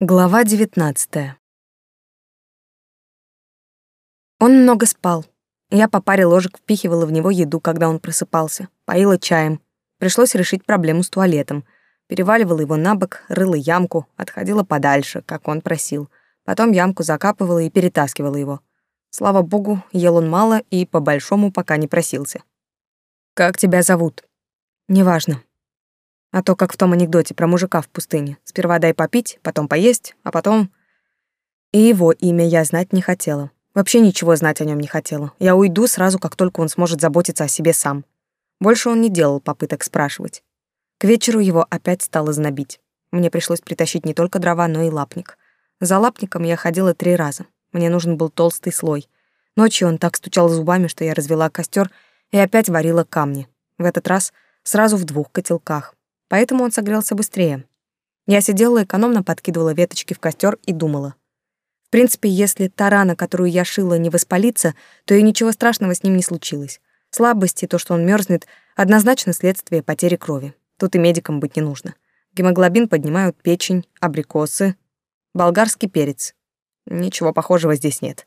Глава 19. Он много спал. Я по паре ложек впихивала в него еду, когда он просыпался, поила чаем. Пришлось решить проблему с туалетом. Переваливала его на бок, рыла ямку, отходила подальше, как он просил. Потом ямку закапывала и перетаскивала его. Слава богу, ел он мало и по-большому пока не просился. «Как тебя зовут?» «Неважно», а то, как в том анекдоте про мужика в пустыне. Сперва дай попить, потом поесть, а потом... И его имя я знать не хотела. Вообще ничего знать о нем не хотела. Я уйду сразу, как только он сможет заботиться о себе сам. Больше он не делал попыток спрашивать. К вечеру его опять стало знобить. Мне пришлось притащить не только дрова, но и лапник. За лапником я ходила три раза. Мне нужен был толстый слой. Ночью он так стучал зубами, что я развела костер и опять варила камни. В этот раз сразу в двух котелках поэтому он согрелся быстрее. Я сидела экономно подкидывала веточки в костер и думала. В принципе, если та рана, которую я шила, не воспалится, то и ничего страшного с ним не случилось. Слабости, то, что он мерзнет, однозначно следствие потери крови. Тут и медикам быть не нужно. Гемоглобин поднимают печень, абрикосы, болгарский перец. Ничего похожего здесь нет.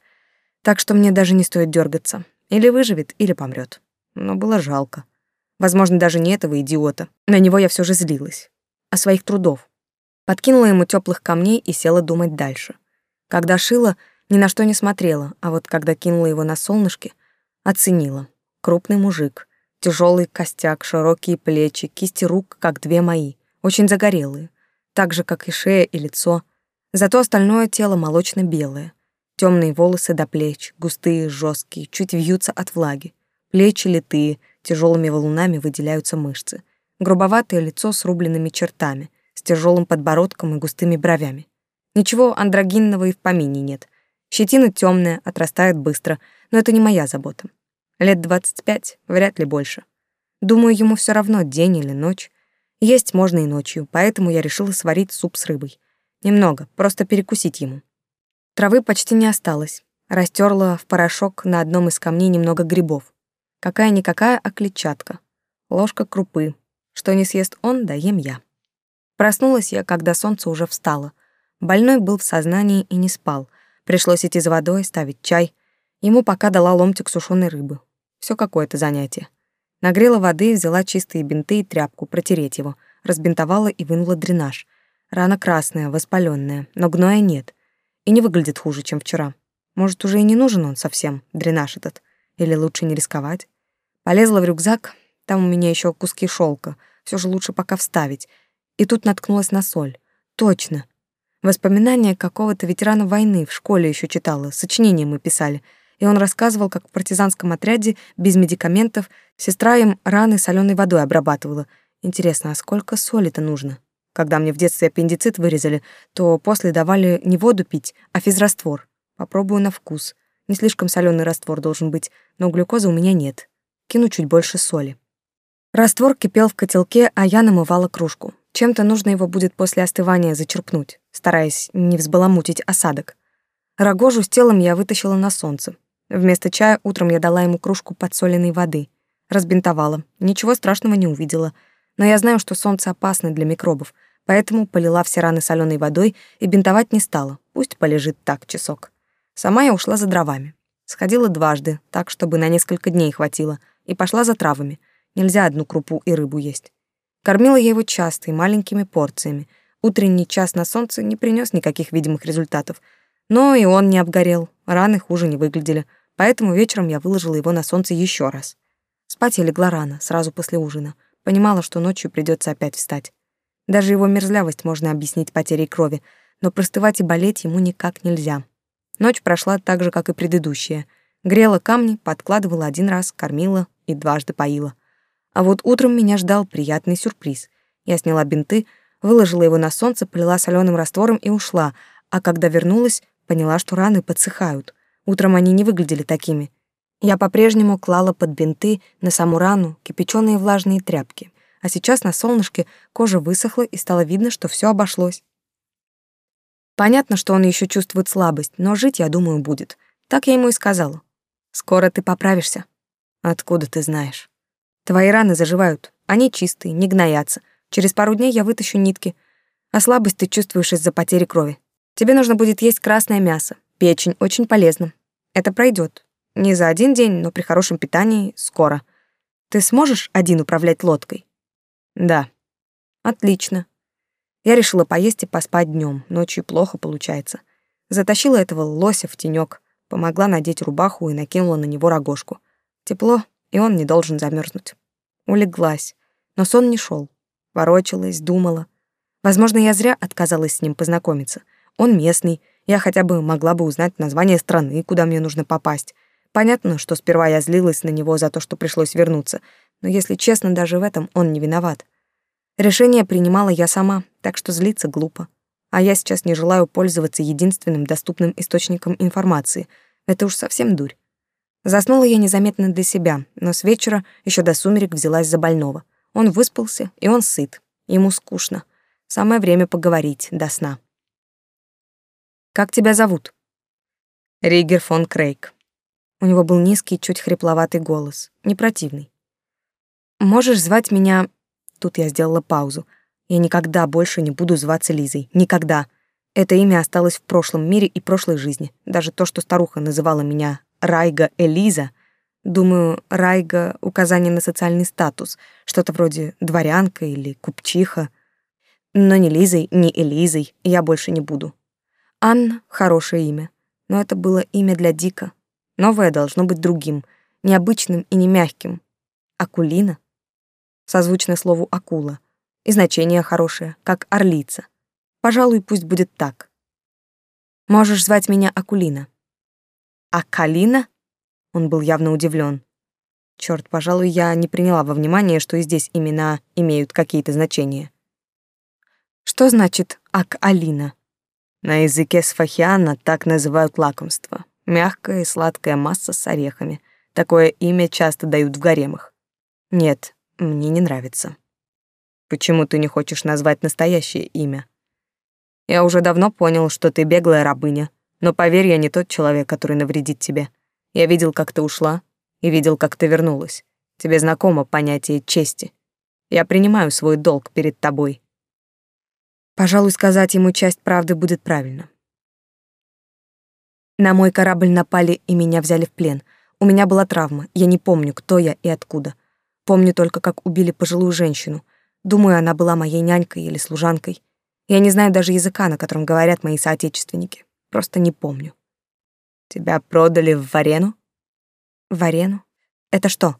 Так что мне даже не стоит дергаться. Или выживет, или помрет. Но было жалко. Возможно, даже не этого идиота. На него я все же злилась. О своих трудов. Подкинула ему теплых камней и села думать дальше. Когда шила, ни на что не смотрела, а вот когда кинула его на солнышке, оценила. Крупный мужик, тяжелый костяк, широкие плечи, кисти рук, как две мои, очень загорелые, так же, как и шея и лицо. Зато остальное тело молочно-белое. Темные волосы до плеч, густые, жесткие, чуть вьются от влаги. Плечи литые, Тяжелыми валунами выделяются мышцы. Грубоватое лицо с рубленными чертами, с тяжелым подбородком и густыми бровями. Ничего андрогинного и в помине нет. Щетина темная, отрастает быстро, но это не моя забота. Лет двадцать пять, вряд ли больше. Думаю, ему все равно, день или ночь. Есть можно и ночью, поэтому я решила сварить суп с рыбой. Немного, просто перекусить ему. Травы почти не осталось. Растерла в порошок на одном из камней немного грибов. Какая-никакая, а клетчатка. Ложка крупы. Что не съест он, даем я. Проснулась я, когда солнце уже встало. Больной был в сознании и не спал. Пришлось идти за водой, ставить чай. Ему пока дала ломтик сушеной рыбы. Все какое-то занятие. Нагрела воды, взяла чистые бинты и тряпку, протереть его. Разбинтовала и вынула дренаж. Рана красная, воспаленная, но гноя нет. И не выглядит хуже, чем вчера. Может, уже и не нужен он совсем, дренаж этот. Или лучше не рисковать? Полезла в рюкзак, там у меня еще куски шелка. Все же лучше пока вставить. И тут наткнулась на соль. Точно. Воспоминания какого-то ветерана войны в школе еще читала, сочинение мы писали. И он рассказывал, как в партизанском отряде без медикаментов сестра им раны соленой водой обрабатывала. Интересно, а сколько соли-то нужно? Когда мне в детстве аппендицит вырезали, то после давали не воду пить, а физраствор. Попробую на вкус. Не слишком соленый раствор должен быть, но глюкозы у меня нет. Кину чуть больше соли. Раствор кипел в котелке, а я намывала кружку. Чем-то нужно его будет после остывания зачерпнуть, стараясь не взбаламутить осадок. Рогожу с телом я вытащила на солнце. Вместо чая утром я дала ему кружку подсоленной воды. Разбинтовала. Ничего страшного не увидела. Но я знаю, что солнце опасно для микробов, поэтому полила все раны соленой водой и бинтовать не стала. Пусть полежит так часок. Сама я ушла за дровами. Сходила дважды, так, чтобы на несколько дней хватило, и пошла за травами. Нельзя одну крупу и рыбу есть. Кормила я его часто и маленькими порциями. Утренний час на солнце не принес никаких видимых результатов. Но и он не обгорел, раны хуже не выглядели, поэтому вечером я выложила его на солнце еще раз. Спать я легла рано, сразу после ужина. Понимала, что ночью придется опять встать. Даже его мерзлявость можно объяснить потерей крови, но простывать и болеть ему никак нельзя. Ночь прошла так же, как и предыдущая. Грела камни, подкладывала один раз, кормила и дважды поила. А вот утром меня ждал приятный сюрприз. Я сняла бинты, выложила его на солнце, полила соленым раствором и ушла, а когда вернулась, поняла, что раны подсыхают. Утром они не выглядели такими. Я по-прежнему клала под бинты на саму рану кипяченые влажные тряпки, а сейчас на солнышке кожа высохла и стало видно, что все обошлось. Понятно, что он еще чувствует слабость, но жить, я думаю, будет. Так я ему и сказала. Скоро ты поправишься. Откуда ты знаешь? Твои раны заживают. Они чистые, не гноятся. Через пару дней я вытащу нитки. А слабость ты чувствуешь из-за потери крови. Тебе нужно будет есть красное мясо. Печень очень полезна. Это пройдет. Не за один день, но при хорошем питании скоро. Ты сможешь один управлять лодкой? Да. Отлично. Я решила поесть и поспать днем. Ночью плохо получается. Затащила этого лося в тенек, помогла надеть рубаху и накинула на него рогожку. Тепло, и он не должен замерзнуть. Улеглась, но сон не шел. Ворочалась, думала. Возможно, я зря отказалась с ним познакомиться. Он местный, я хотя бы могла бы узнать название страны, куда мне нужно попасть. Понятно, что сперва я злилась на него за то, что пришлось вернуться, но, если честно, даже в этом он не виноват. Решение принимала я сама, так что злиться глупо. А я сейчас не желаю пользоваться единственным доступным источником информации. Это уж совсем дурь. Заснула я незаметно для себя, но с вечера еще до сумерек взялась за больного. Он выспался, и он сыт. Ему скучно. Самое время поговорить до сна. «Как тебя зовут?» «Ригер фон Крейг». У него был низкий, чуть хрипловатый голос, не противный. «Можешь звать меня...» Тут я сделала паузу. «Я никогда больше не буду зваться Лизой. Никогда. Это имя осталось в прошлом мире и прошлой жизни. Даже то, что старуха называла меня Райга Элиза, думаю, Райга — указание на социальный статус, что-то вроде дворянка или купчиха. Но ни Лизой, ни Элизой я больше не буду. Анна — хорошее имя, но это было имя для Дика. Новое должно быть другим, необычным и не мягким. Акулина — созвучно слову «акула», и значение хорошее, как «орлица». Пожалуй, пусть будет так. Можешь звать меня Акулина. Акалина? Он был явно удивлен. Черт, пожалуй, я не приняла во внимание, что и здесь имена имеют какие-то значения. Что значит Ак-Алина? На языке сфахиана так называют лакомство. Мягкая и сладкая масса с орехами. Такое имя часто дают в гаремах. Нет, мне не нравится. Почему ты не хочешь назвать настоящее имя? Я уже давно понял, что ты беглая рабыня, но поверь, я не тот человек, который навредит тебе. Я видел, как ты ушла, и видел, как ты вернулась. Тебе знакомо понятие чести. Я принимаю свой долг перед тобой. Пожалуй, сказать ему часть правды будет правильно. На мой корабль напали и меня взяли в плен. У меня была травма. Я не помню, кто я и откуда. Помню только, как убили пожилую женщину. Думаю, она была моей нянькой или служанкой. Я не знаю даже языка, на котором говорят мои соотечественники. Просто не помню. Тебя продали в Варену? Варену? Это что?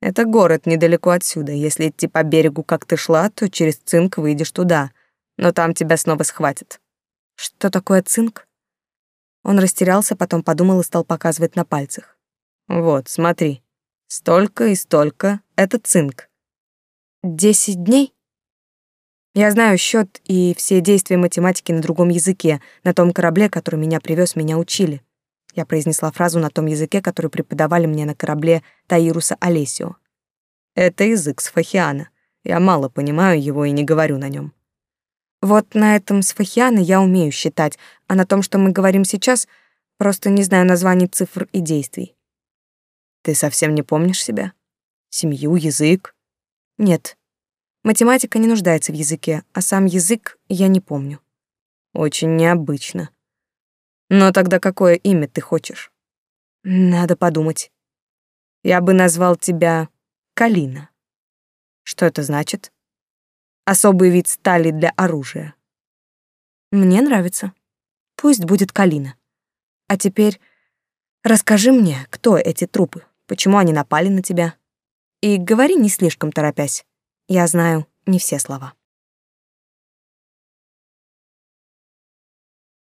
Это город недалеко отсюда. Если идти по берегу, как ты шла, то через цинк выйдешь туда — но там тебя снова схватят. Что такое цинк? Он растерялся, потом подумал и стал показывать на пальцах. Вот, смотри. Столько и столько — это цинк. Десять дней? Я знаю счет и все действия математики на другом языке. На том корабле, который меня привез, меня учили. Я произнесла фразу на том языке, который преподавали мне на корабле Таируса Олесио. Это язык Сфахиана. Я мало понимаю его и не говорю на нем. Вот на этом сфахиана я умею считать, а на том, что мы говорим сейчас, просто не знаю названий цифр и действий. Ты совсем не помнишь себя? Семью, язык? Нет. Математика не нуждается в языке, а сам язык я не помню. Очень необычно. Но тогда какое имя ты хочешь? Надо подумать. Я бы назвал тебя Калина. Что это значит? Особый вид стали для оружия. Мне нравится. Пусть будет Калина. А теперь расскажи мне, кто эти трупы, почему они напали на тебя. И говори не слишком торопясь. Я знаю не все слова.